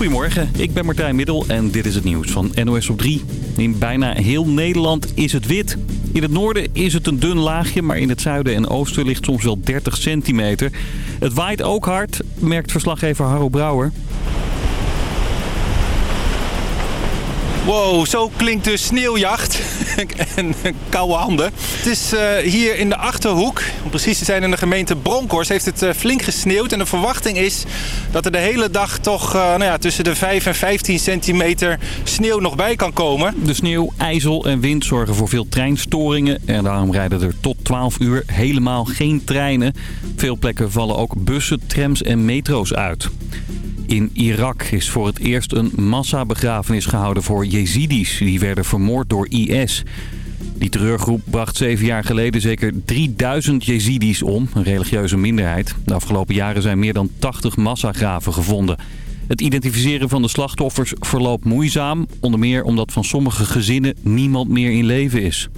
Goedemorgen, ik ben Martijn Middel en dit is het nieuws van NOS op 3. In bijna heel Nederland is het wit. In het noorden is het een dun laagje, maar in het zuiden en oosten ligt soms wel 30 centimeter. Het waait ook hard, merkt verslaggever Harro Brouwer. Wow, zo klinkt de sneeuwjacht en koude handen. Het is uh, hier in de Achterhoek, om precies te zijn in de gemeente Bronkhorst, heeft het uh, flink gesneeuwd. En de verwachting is dat er de hele dag toch uh, nou ja, tussen de 5 en 15 centimeter sneeuw nog bij kan komen. De sneeuw, ijzel en wind zorgen voor veel treinstoringen. En daarom rijden er tot 12 uur helemaal geen treinen. Veel plekken vallen ook bussen, trams en metro's uit. In Irak is voor het eerst een massabegrafenis gehouden voor Jezidis. Die werden vermoord door IS. Die terreurgroep bracht zeven jaar geleden zeker 3000 Jezidis om, een religieuze minderheid. De afgelopen jaren zijn meer dan 80 massagraven gevonden. Het identificeren van de slachtoffers verloopt moeizaam, onder meer omdat van sommige gezinnen niemand meer in leven is.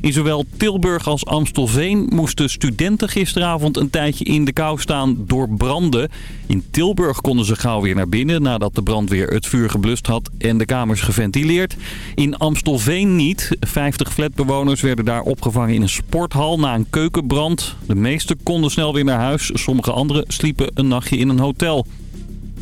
In zowel Tilburg als Amstelveen moesten studenten gisteravond een tijdje in de kou staan door branden. In Tilburg konden ze gauw weer naar binnen nadat de brandweer het vuur geblust had en de kamers geventileerd. In Amstelveen niet. 50 flatbewoners werden daar opgevangen in een sporthal na een keukenbrand. De meesten konden snel weer naar huis. Sommige anderen sliepen een nachtje in een hotel.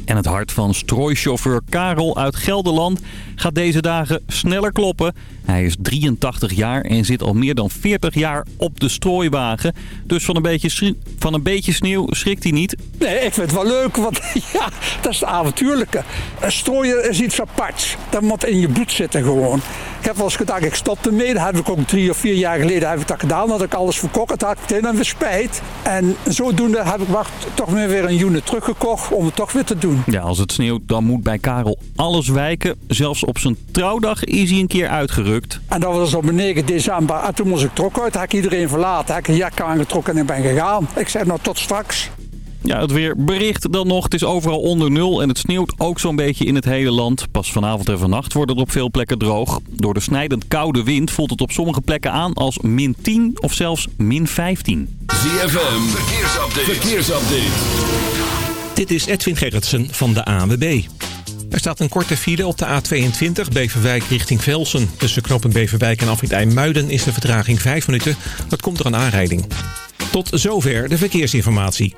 En het hart van strooichauffeur Karel uit Gelderland gaat deze dagen sneller kloppen. Hij is 83 jaar en zit al meer dan 40 jaar op de strooiwagen. Dus van een beetje, van een beetje sneeuw schrikt hij niet. Nee, ik vind het wel leuk, want ja, dat is het avontuurlijke. Strooien is iets aparts. Dat moet in je bloed zitten gewoon. Ik heb wel eens gedacht, ik stop ermee. Dat heb ik ook drie of vier jaar geleden heb ik dat gedaan. Dat ik alles verkocht had, ik meteen weer spijt. En zodoende heb ik wacht, toch weer een unit teruggekocht om het toch weer te doen. Ja, als het sneeuwt, dan moet bij Karel alles wijken. Zelfs op zijn trouwdag is hij een keer En dat was op 9 december. En toen moest ik trok uit. Heb ik iedereen verlaten. Heb ik een jak aangetrokken en ik ben gegaan. Ik zei nou tot straks. Ja, het weer bericht dan nog. Het is overal onder nul en het sneeuwt ook zo'n beetje in het hele land. Pas vanavond en vannacht wordt het op veel plekken droog. Door de snijdend koude wind voelt het op sommige plekken aan als min 10 of zelfs min 15. ZFM, verkeersupdate. verkeersupdate. Dit is Edwin Gerritsen van de ANWB. Er staat een korte file op de A22 Beverwijk richting Velsen. Tussen knoppen Beverwijk en Afrit IJmuiden is de vertraging 5 minuten. Dat komt door een aanrijding. Tot zover de verkeersinformatie.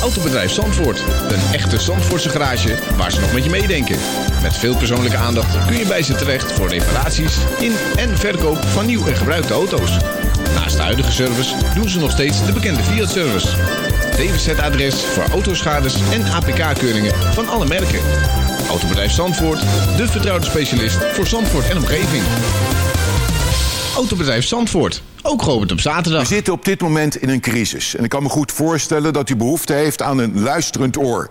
Autobedrijf Zandvoort. Een echte Zandvoortse garage waar ze nog met je meedenken. Met veel persoonlijke aandacht kun je bij ze terecht voor reparaties in en verkoop van nieuw en gebruikte auto's. Naast de huidige service doen ze nog steeds de bekende Fiat-service. DWZ-adres voor autoschades en APK-keuringen van alle merken. Autobedrijf Zandvoort, de vertrouwde specialist voor Zandvoort en omgeving. Autobedrijf Zandvoort, ook geopend op zaterdag. We zitten op dit moment in een crisis. En ik kan me goed voorstellen dat u behoefte heeft aan een luisterend oor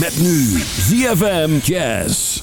Met nu ZFM Jazz.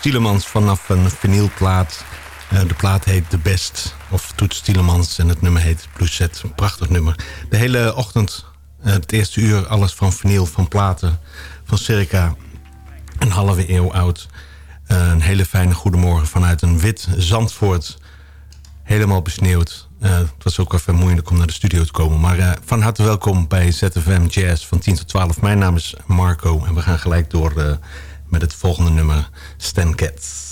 Tielemans vanaf een vinylplaat. Uh, de plaat heet The Best of Toets Tielemans en het nummer heet Blue Set. Een prachtig nummer. De hele ochtend, uh, het eerste uur, alles van vinyl, van platen. Van circa een halve eeuw oud. Uh, een hele fijne goedemorgen vanuit een wit Zandvoort. Helemaal besneeuwd. Het was ook even moeilijk om naar de studio te komen. Maar van harte welkom bij ZFM Jazz van 10 tot 12. Mijn naam is Marco en we gaan gelijk door met het volgende nummer Stan Cats.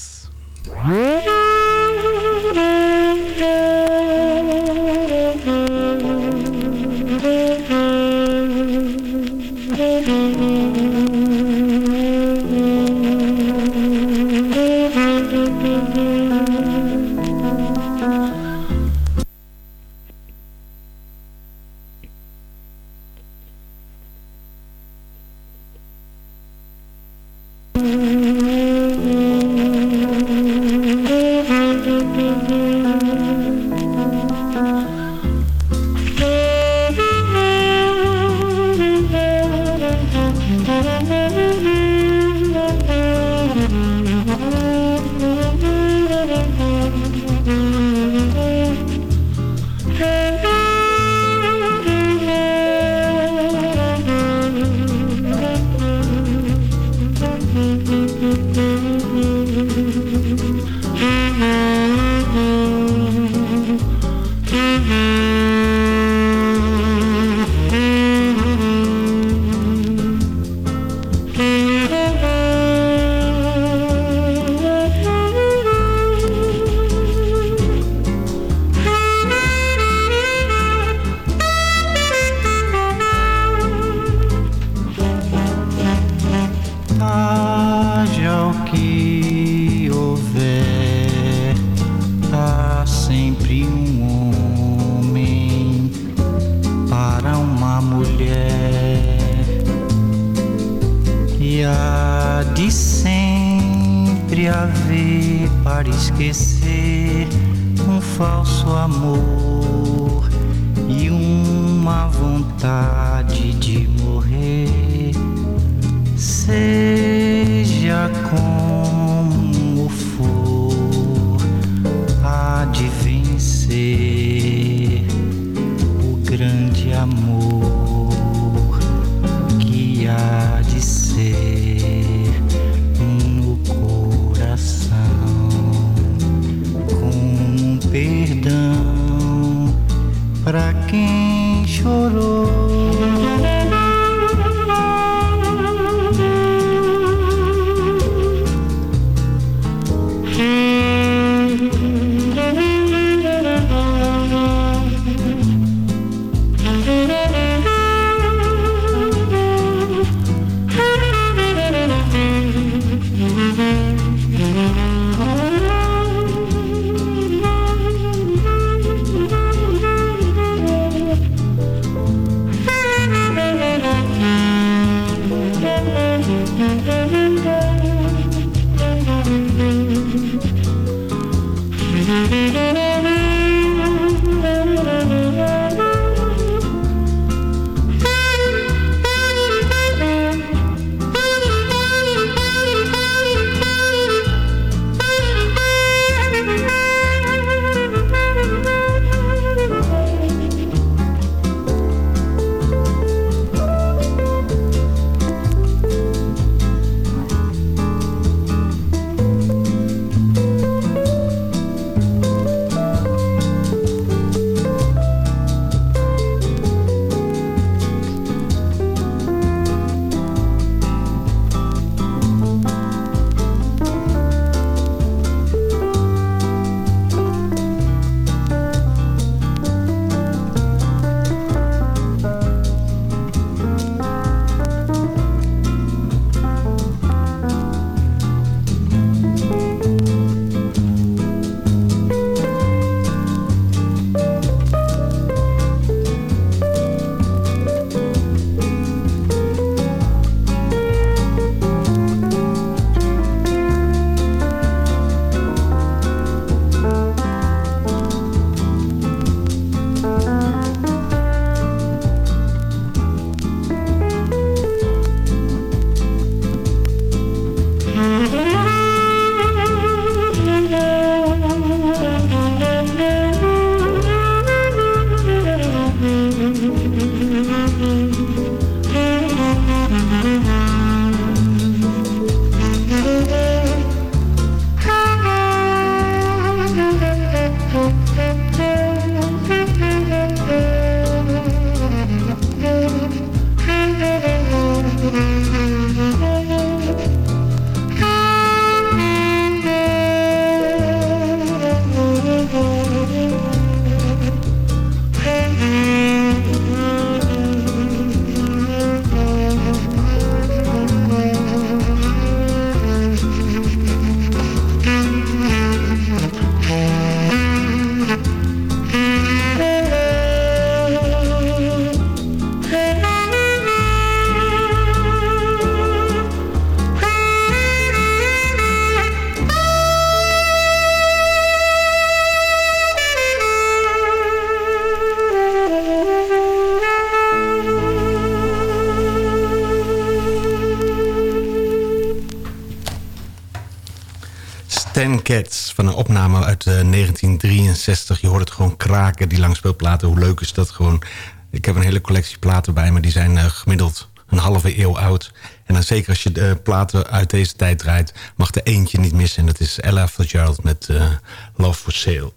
dat gewoon... Ik heb een hele collectie platen bij me. Die zijn eh, gemiddeld een halve eeuw oud. En dan zeker als je de platen uit deze tijd draait... mag er eentje niet missen. En dat is Ella Fitzgerald met eh, Love for Sale.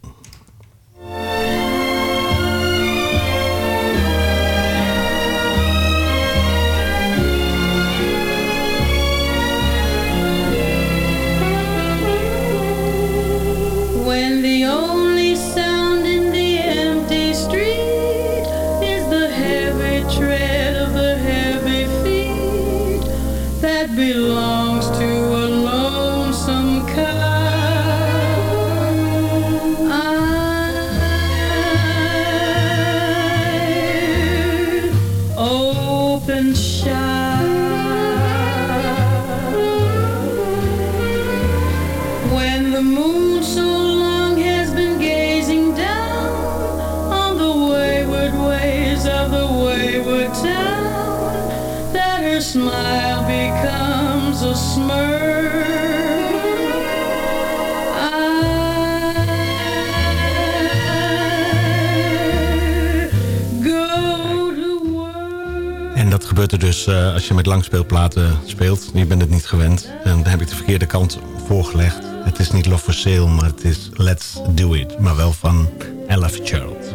je met langspeelplaten speelt, je bent het niet gewend. En dan heb ik de verkeerde kant voorgelegd. Het is niet Love for Sale, maar het is Let's Do It. Maar wel van Ella Fitzgerald.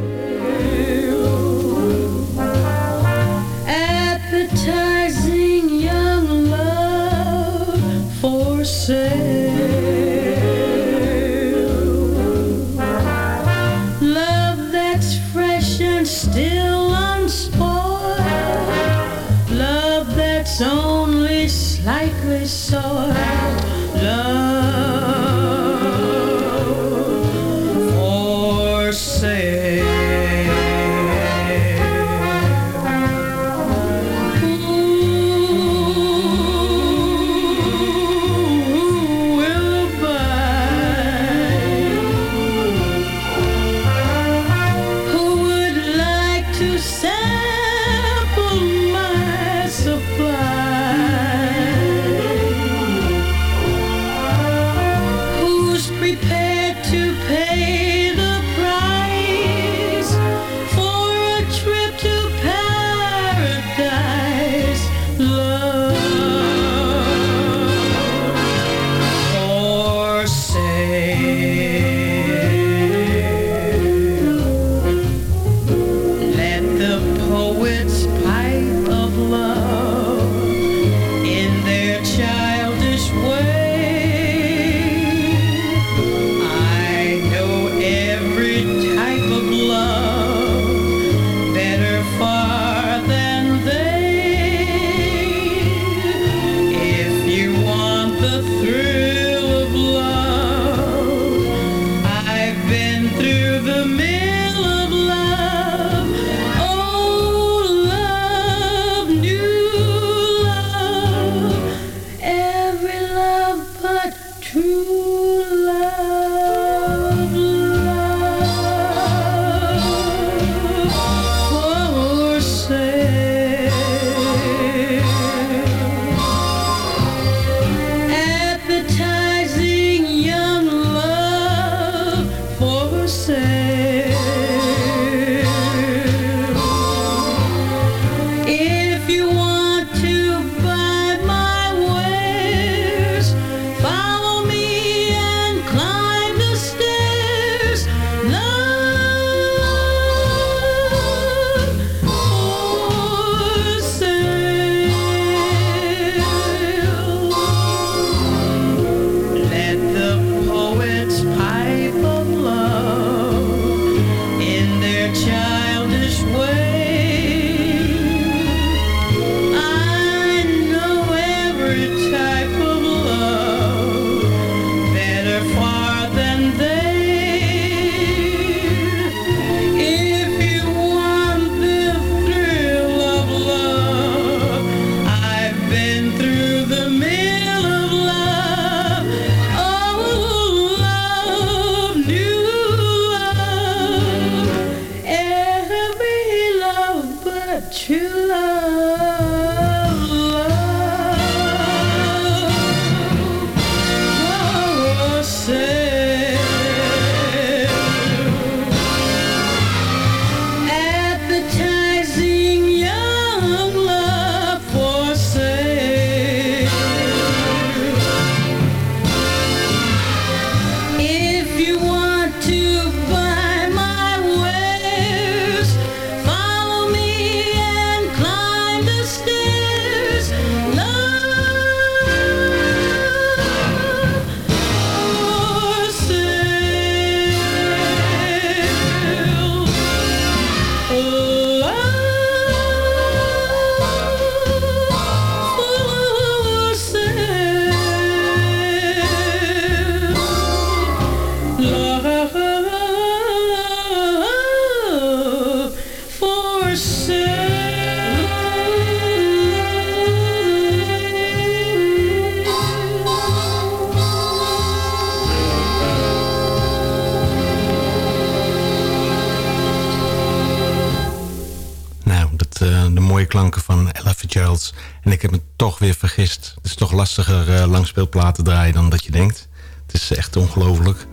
Mooie klanken van Ella Fitzgerald. En ik heb me toch weer vergist. Het is toch lastiger uh, langspeelplaten draaien dan dat je denkt. Het is echt ongelooflijk.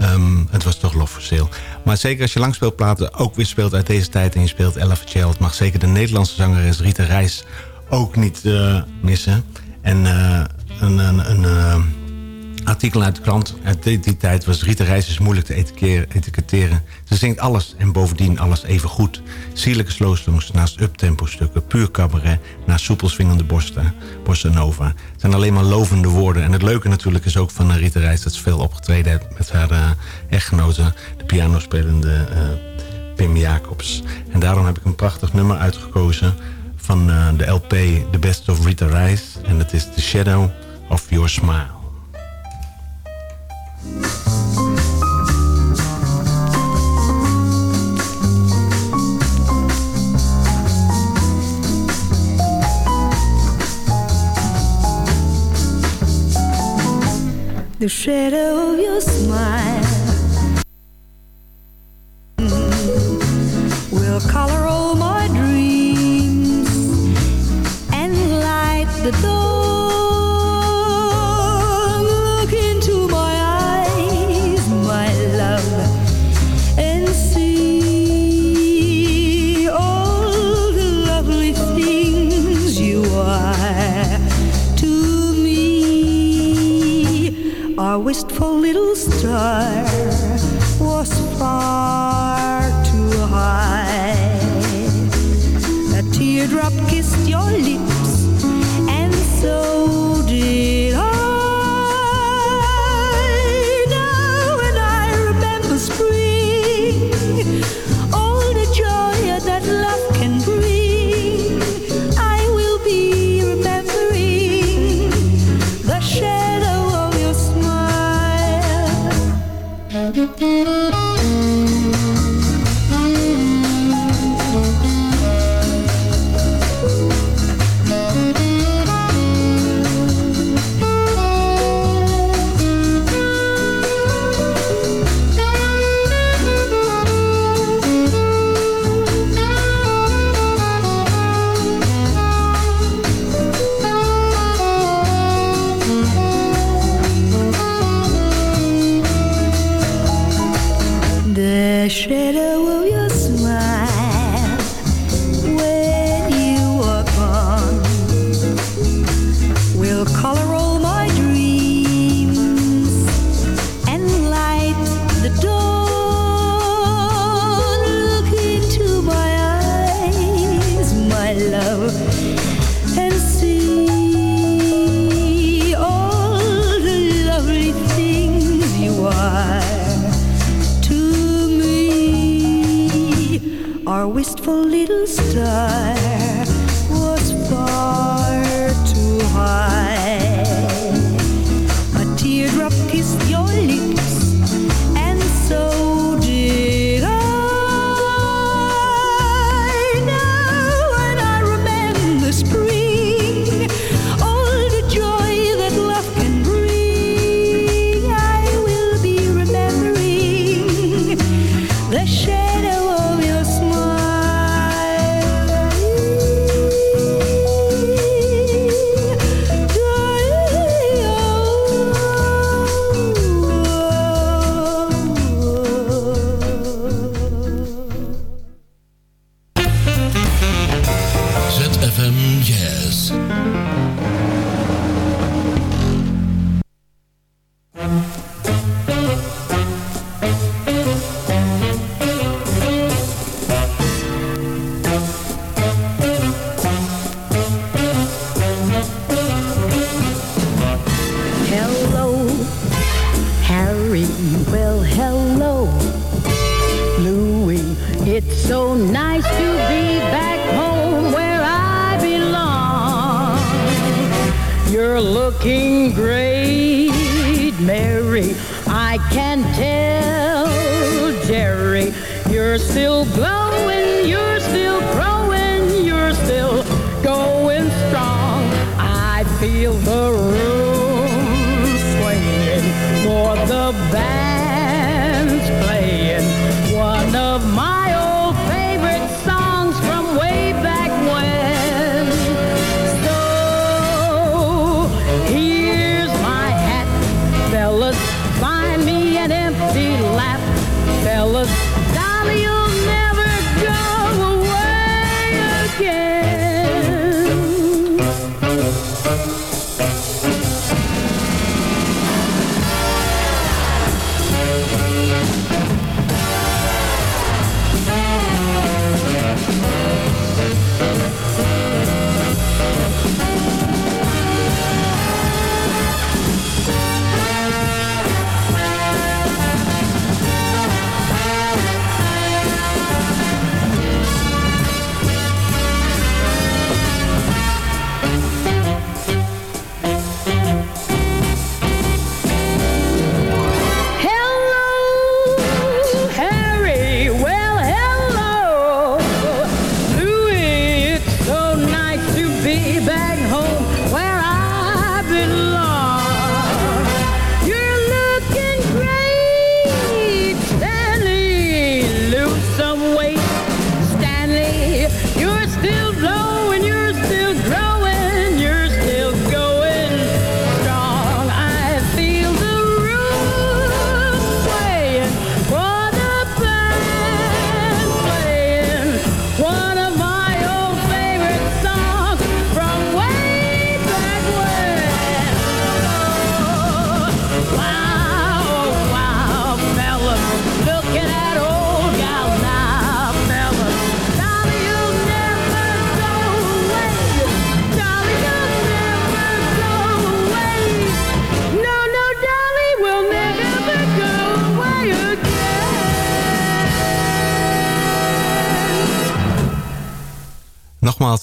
Um, het was toch Love. Maar zeker als je langspeelplaten ook weer speelt uit deze tijd... en je speelt Ella Fitzgerald... mag zeker de Nederlandse zangeres Rita Reis ook niet uh, missen. En uh, een... een, een artikel uit de krant. Uit die, tijd was Rita Reis is moeilijk te etiketteren. Ze zingt alles en bovendien alles even goed. Sierlijke slowsongs naast uptempo stukken. Puur cabaret naast soepel swingende borsten. Bossa nova. Het zijn alleen maar lovende woorden. En het leuke natuurlijk is ook van Rita Reis... dat ze veel opgetreden heeft met haar uh, echtgenote... de pianospelende uh, Pim Jacobs. En daarom heb ik een prachtig nummer uitgekozen... van uh, de LP The Best of Rita Reis. En dat is The Shadow of Your Smile. The shadow of your smile mm. will color all my dreams and light the dawn. Wistful little star was far too high. A teardrop kissed your lips, and so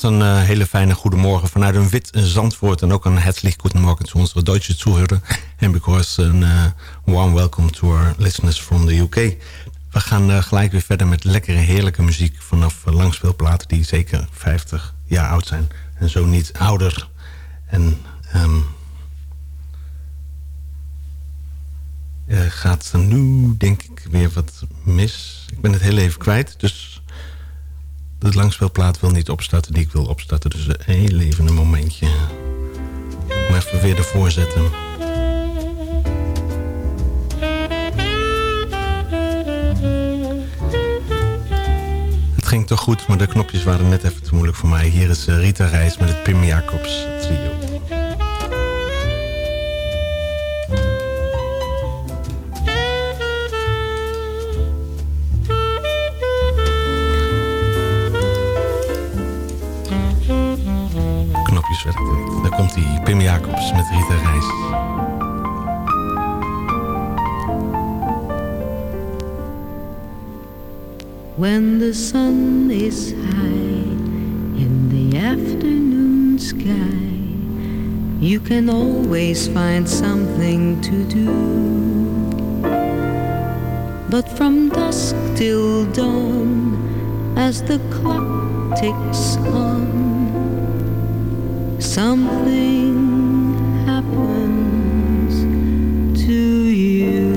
een eh, hele fijne goedemorgen vanuit een wit Zandvoort. En ook een herzlich guten zu onze Duitse Zuhörer. En because een uh, warm welcome to our listeners from the UK. We gaan uh, gelijk weer verder met lekkere, heerlijke muziek... vanaf langspeelplaten die zeker 50 jaar oud zijn. En zo niet ouder. En um, gaat nu, denk ik, weer wat mis. Ik ben het heel even kwijt, dus de langspeelplaat wil niet opstarten die ik wil opstarten. Dus heel even een momentje. Om even weer ervoor zetten. Het ging toch goed, maar de knopjes waren net even te moeilijk voor mij. Hier is Rita Reis met het Pim Jacobs trio. Daar komt hij, Pim Jacobs met Rita Reis. When the sun is high in the afternoon sky, you can always find something to do. But from dusk till dawn, as the clock ticks on, something happens to you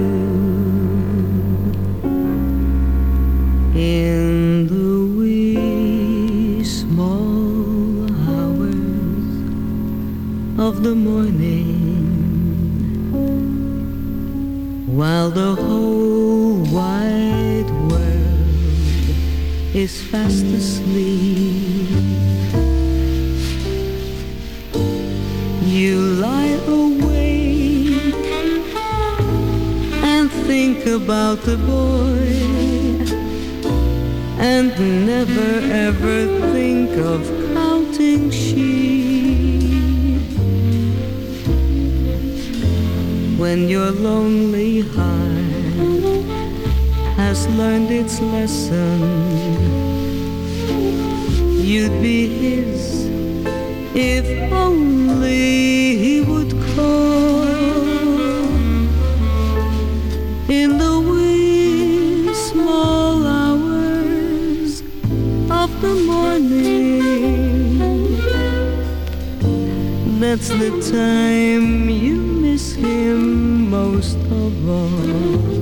in the wee small hours of the morning. While the whole wide world is fast asleep about the boy. And never ever think of counting sheep. When your lonely heart has learned its lesson you'd be his if only he would call That's the time you miss him most of all.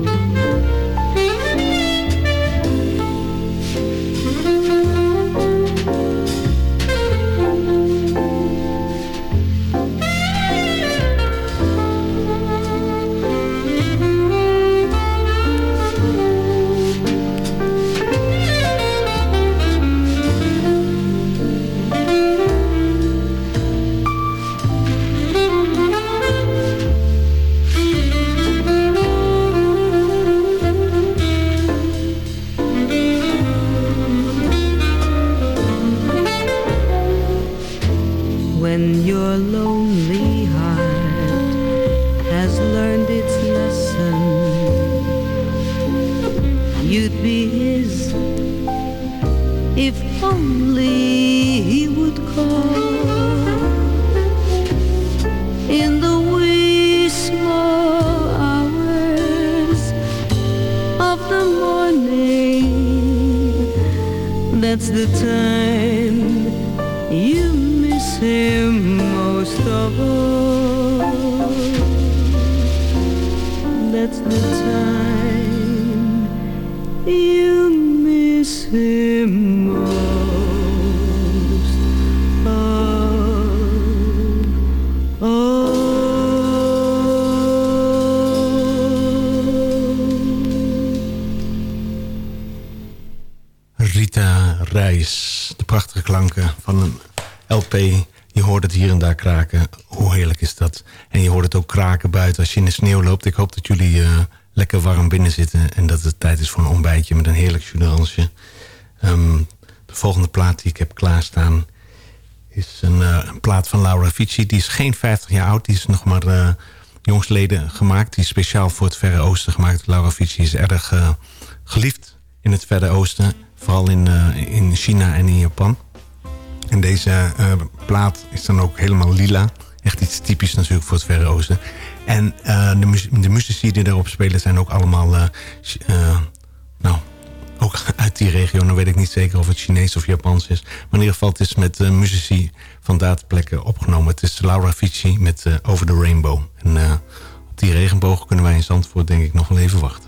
The time you miss him most of all. That's the time you miss him most Je hoort het hier en daar kraken. Hoe heerlijk is dat? En je hoort het ook kraken buiten als je in de sneeuw loopt. Ik hoop dat jullie eh, lekker warm binnen zitten... en dat het tijd is voor een ontbijtje met een heerlijk juderalsje. Ehm, de volgende plaat die ik heb klaarstaan... is een, eh, een plaat van Laura Fici. Die is geen 50 jaar oud. Die is nog maar uh, jongsleden gemaakt. Die is speciaal voor het Verre Oosten gemaakt. Laura Fici is erg geliefd in het Verre Oosten. Vooral in, in China en in Japan. En deze eh, plaat is dan ook helemaal lila. Echt iets typisch natuurlijk voor het Verre Oosten. En eh, de, de muzici die daarop spelen zijn ook allemaal... eh, nou, ook uit die regio. Dan weet ik niet zeker of het Chinees of Japans is. Maar in ieder geval, het is met muzici van dataplekken opgenomen. Het is Laura Fici met Over the Rainbow. En op die regenboog kunnen wij in Zandvoort denk ik nog wel even wachten.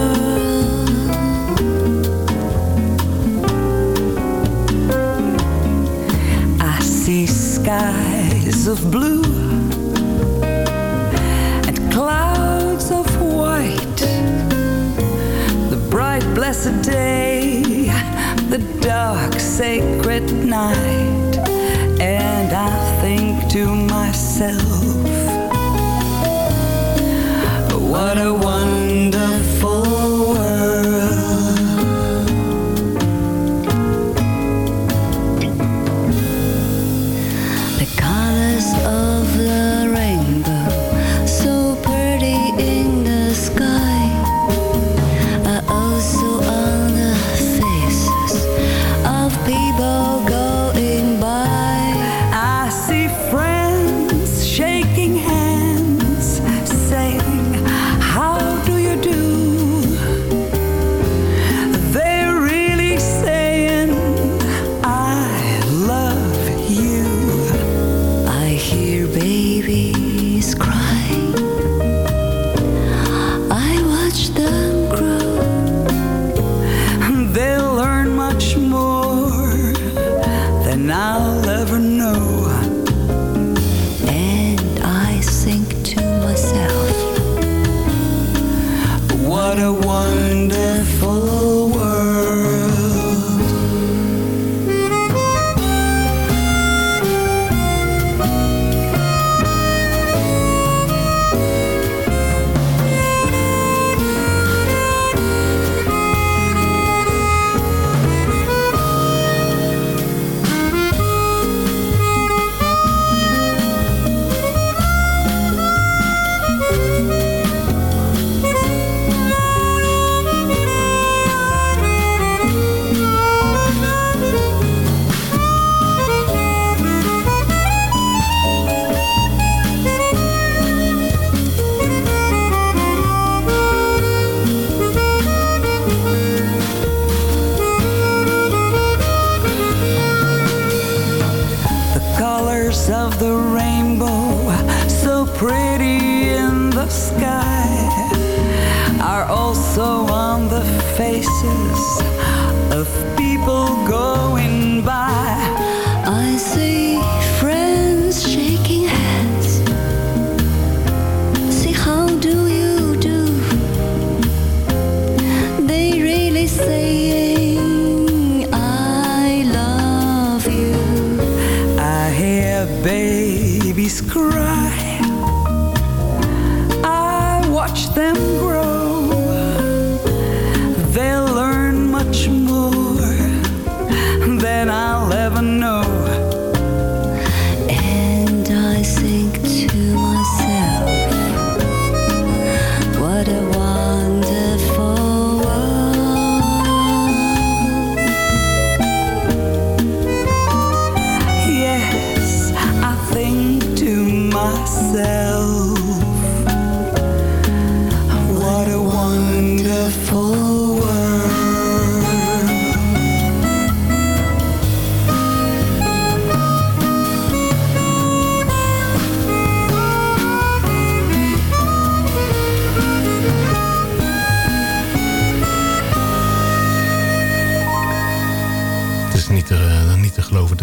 Of blue and clouds of white. The bright, blessed day, the dark, sacred night. And I think to myself,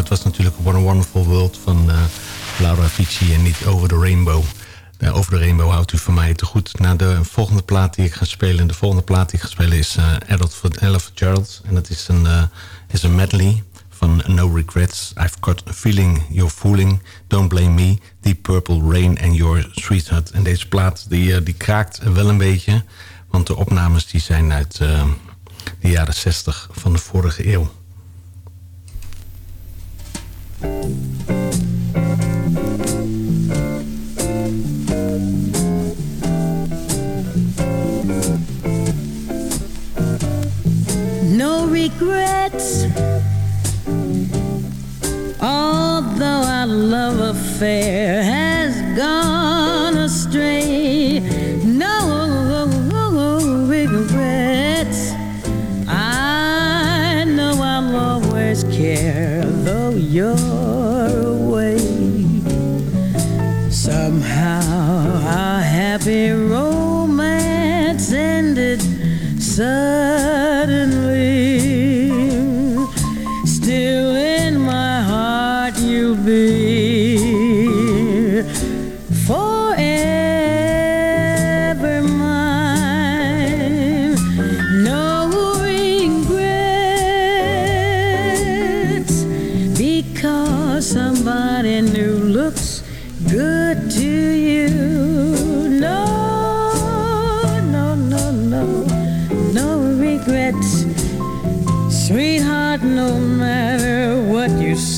Dat was natuurlijk What a Wonderful World van eh, Laura Fici en niet Over the Rainbow. bij Over de Rainbow houdt u van mij te goed. Naar de volgende plaat die ik ga spelen. De volgende plaat die ik ga spelen is uh, Ella Fitzgerald. En dat is een, uh, is een medley van No Regrets. I've got a feeling you're fooling. Don't blame me. Deep Purple Rain and Your Sweetheart. En deze plaat die, die kraakt wel een beetje. Want de opnames die zijn uit de jaren 60 van de vorige eeuw. No regrets. Although our love affair has gone astray, no regrets. I know I'll always care, though you're happy romance ended suddenly.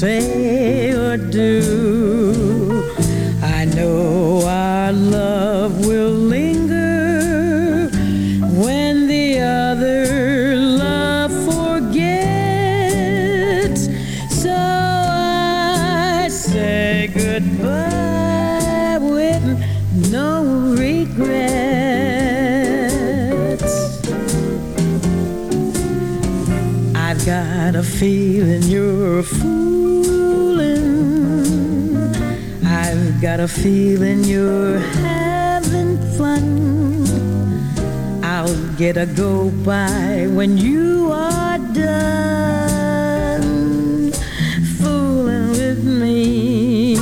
Say got a feeling you're having fun. I'll get a go by when you are done fooling with me.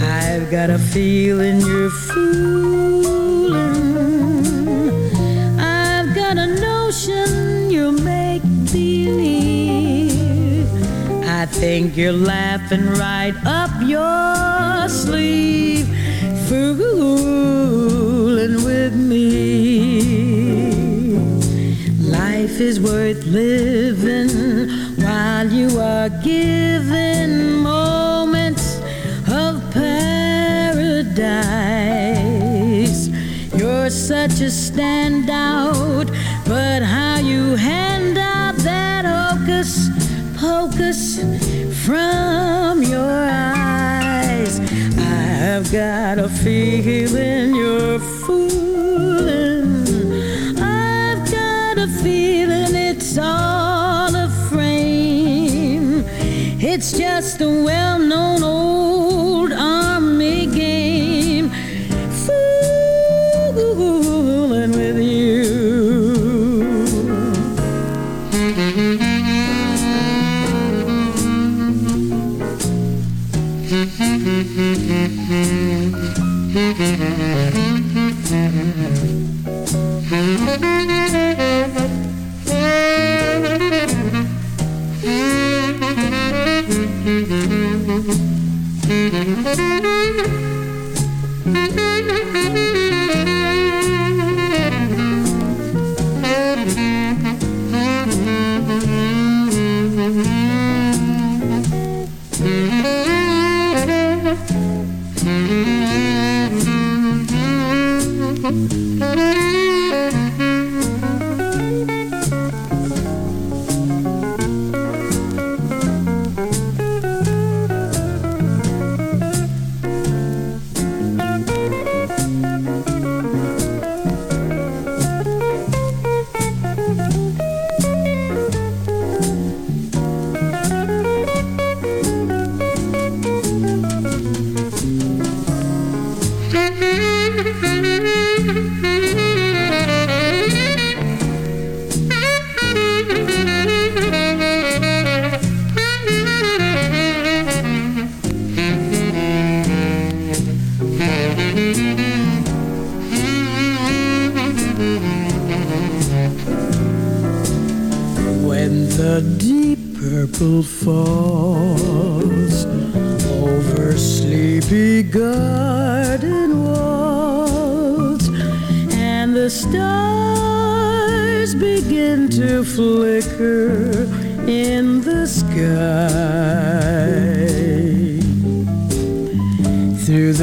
I've got a feeling you're think you're laughing right up your sleeve, fooling with me. Life is worth living while you are given moments of paradise. You're such a standout, but how you hand out that hocus pocus from your eyes. I've got a feeling you're fooling. I've got a feeling it's all a frame. It's just a well known old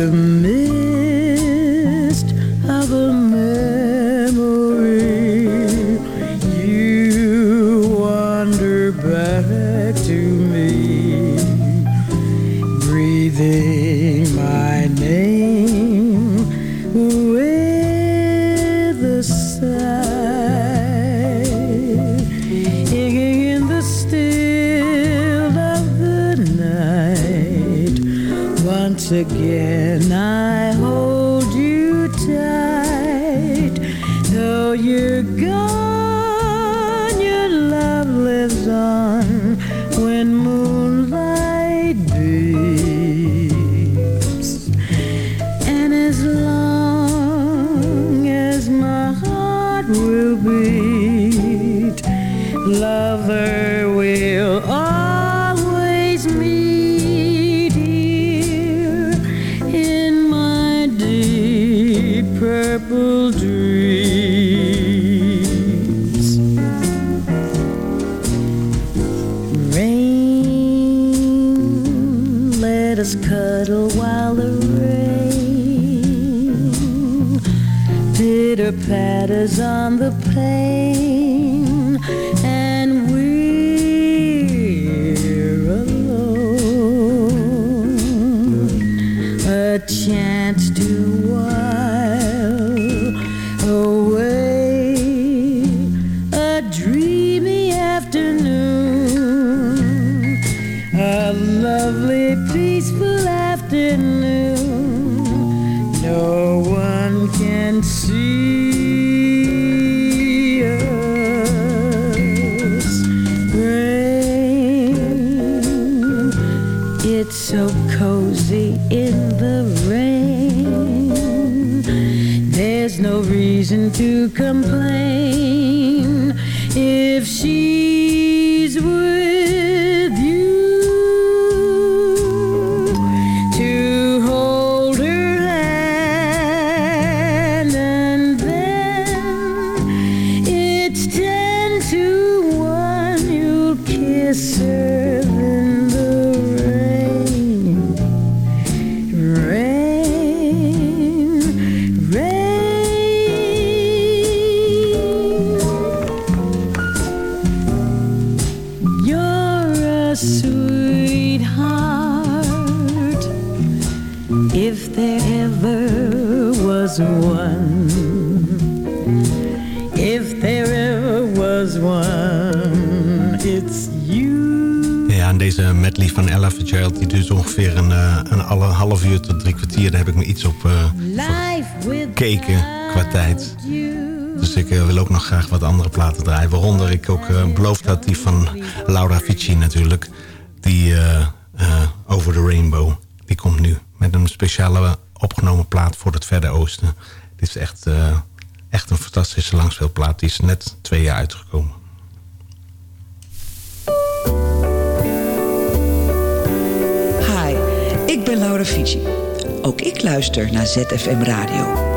Um, op eh, keken qua tijd. Dus ik eh, wil ook nog graag wat andere platen draaien. Waaronder ik ook eh, beloofd had die van Laura Fici natuurlijk. Die Over the Rainbow. Die komt nu met een speciale opgenomen plaat voor het Verre Oosten. Dit is echt, echt een fantastische langspeelplaat. Die is net twee jaar uitgekomen. Luister naar ZFM Radio.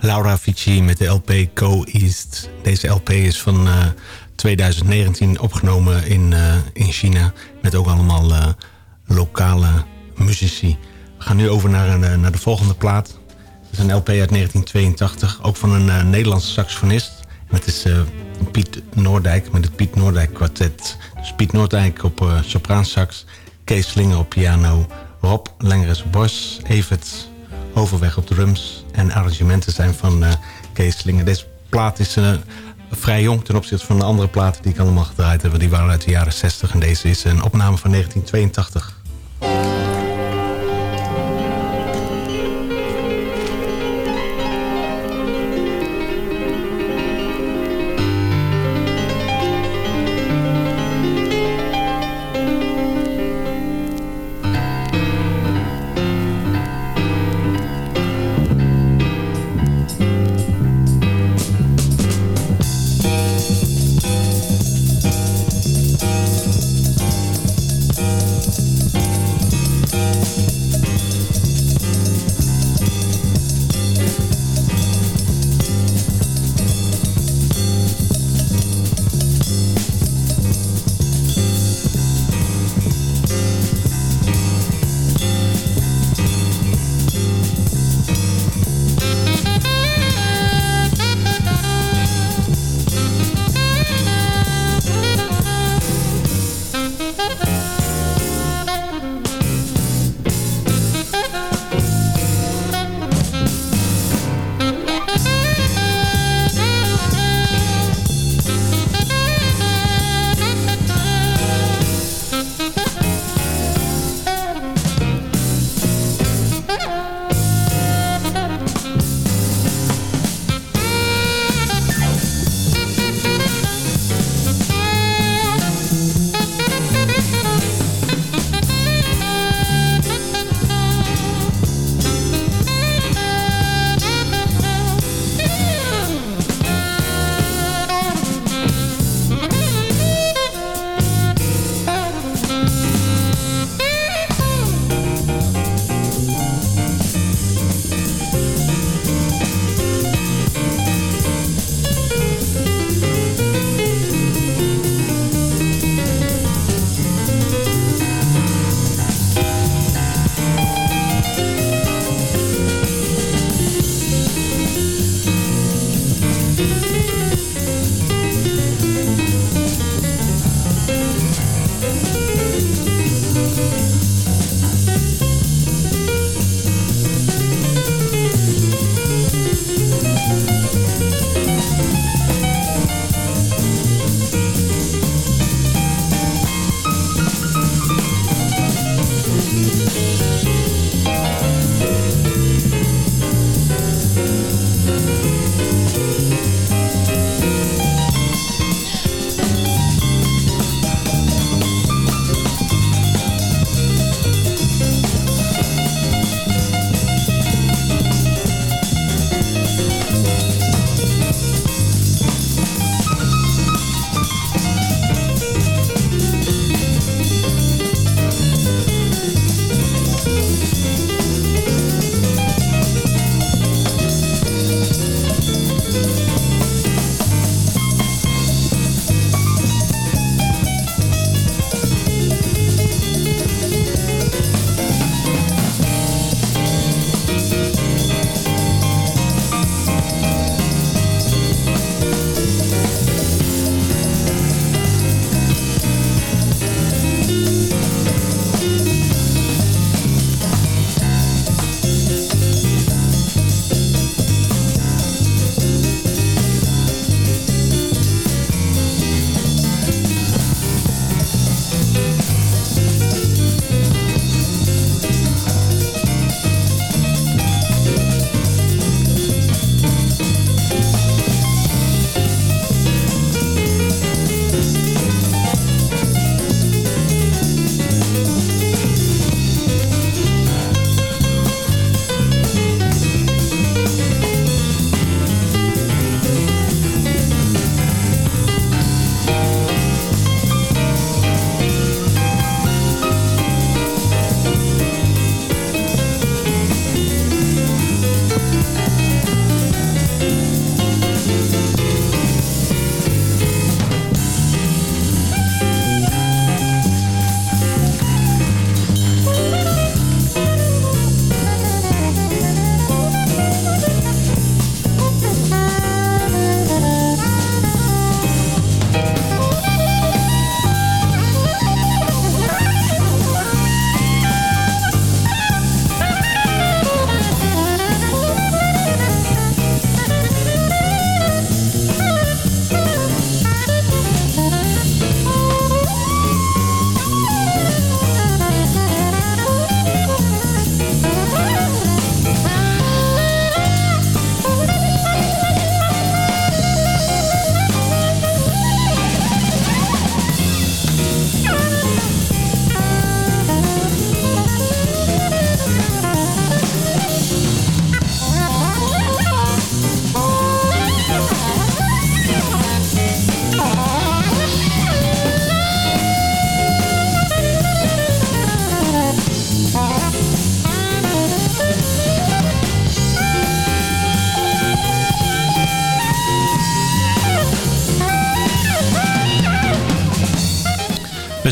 Laura Fici met de LP Go East. Deze LP is van eh, 2019 opgenomen in, eh, in China. Met ook allemaal eh, lokale muzici. We gaan nu over naar, eh, naar de volgende plaat. Het is een LP uit 1982. Ook van een eh, Nederlandse saxofonist. En het is eh, Piet Noordijk met het Piet Noordijk kwartet. Dus Piet Noordijk op sopraansax. Kees Slinger op piano. Rob Lengeres op bas. Evert Overweg op drums. En arrangementen zijn van eh, Kees Slinger. Deze plaat is eh, vrij jong ten opzichte van de andere platen die ik allemaal gedraaid heb. Die waren uit de jaren 60 en deze is een opname van 1982.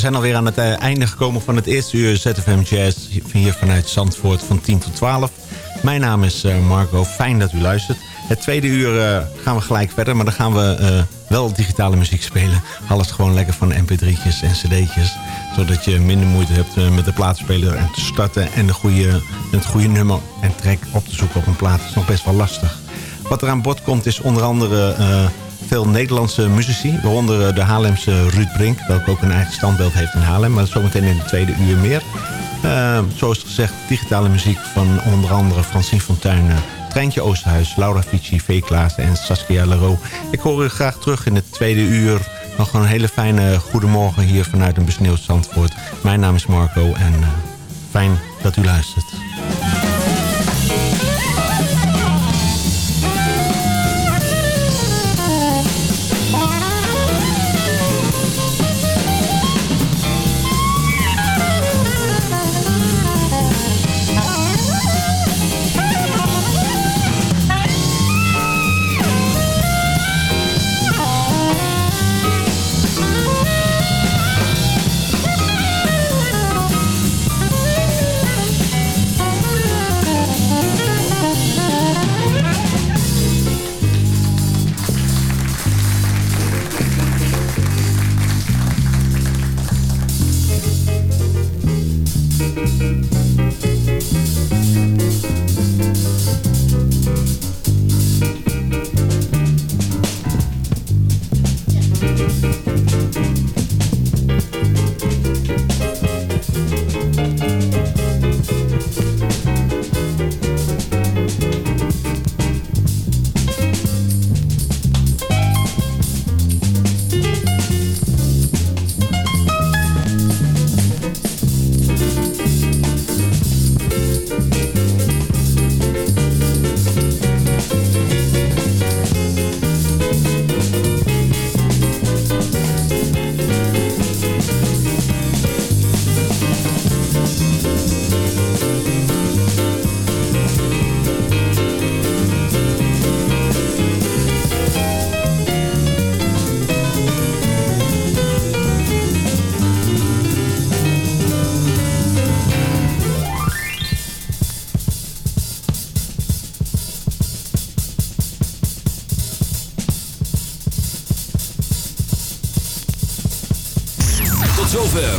Zijn alweer aan het eh, einde gekomen van het eerste uur ZFM Jazz. Hier vanuit Zandvoort van 10 tot 12. Mijn naam is eh, Marco, fijn dat u luistert. Het tweede uur eh, gaan we gelijk verder, maar dan gaan we wel digitale muziek spelen. Alles gewoon lekker van mp3'tjes en cd'tjes. Zodat je minder moeite hebt met de plaatspeler en te starten... en de goede, het goede nummer en track op te zoeken op een plaat. Dat is nog best wel lastig. Wat er aan bod komt is onder andere veel Nederlandse muzici. Waaronder eh, de Haarlemse Ruud Brink, welke ook een eigen standbeeld heeft in Haarlem. Maar zometeen in de tweede uur meer. Uh, zoals gezegd, digitale muziek van onder andere Francine Fontuin... Treintje Oosterhuis, Laura Fici, V. Klaassen en Saskia Leroux. Ik hoor u graag terug in het tweede uur. Nog een hele fijne goedemorgen hier vanuit een besneeuwd Zandvoort. Mijn naam is Marco en uh, fijn dat u luistert.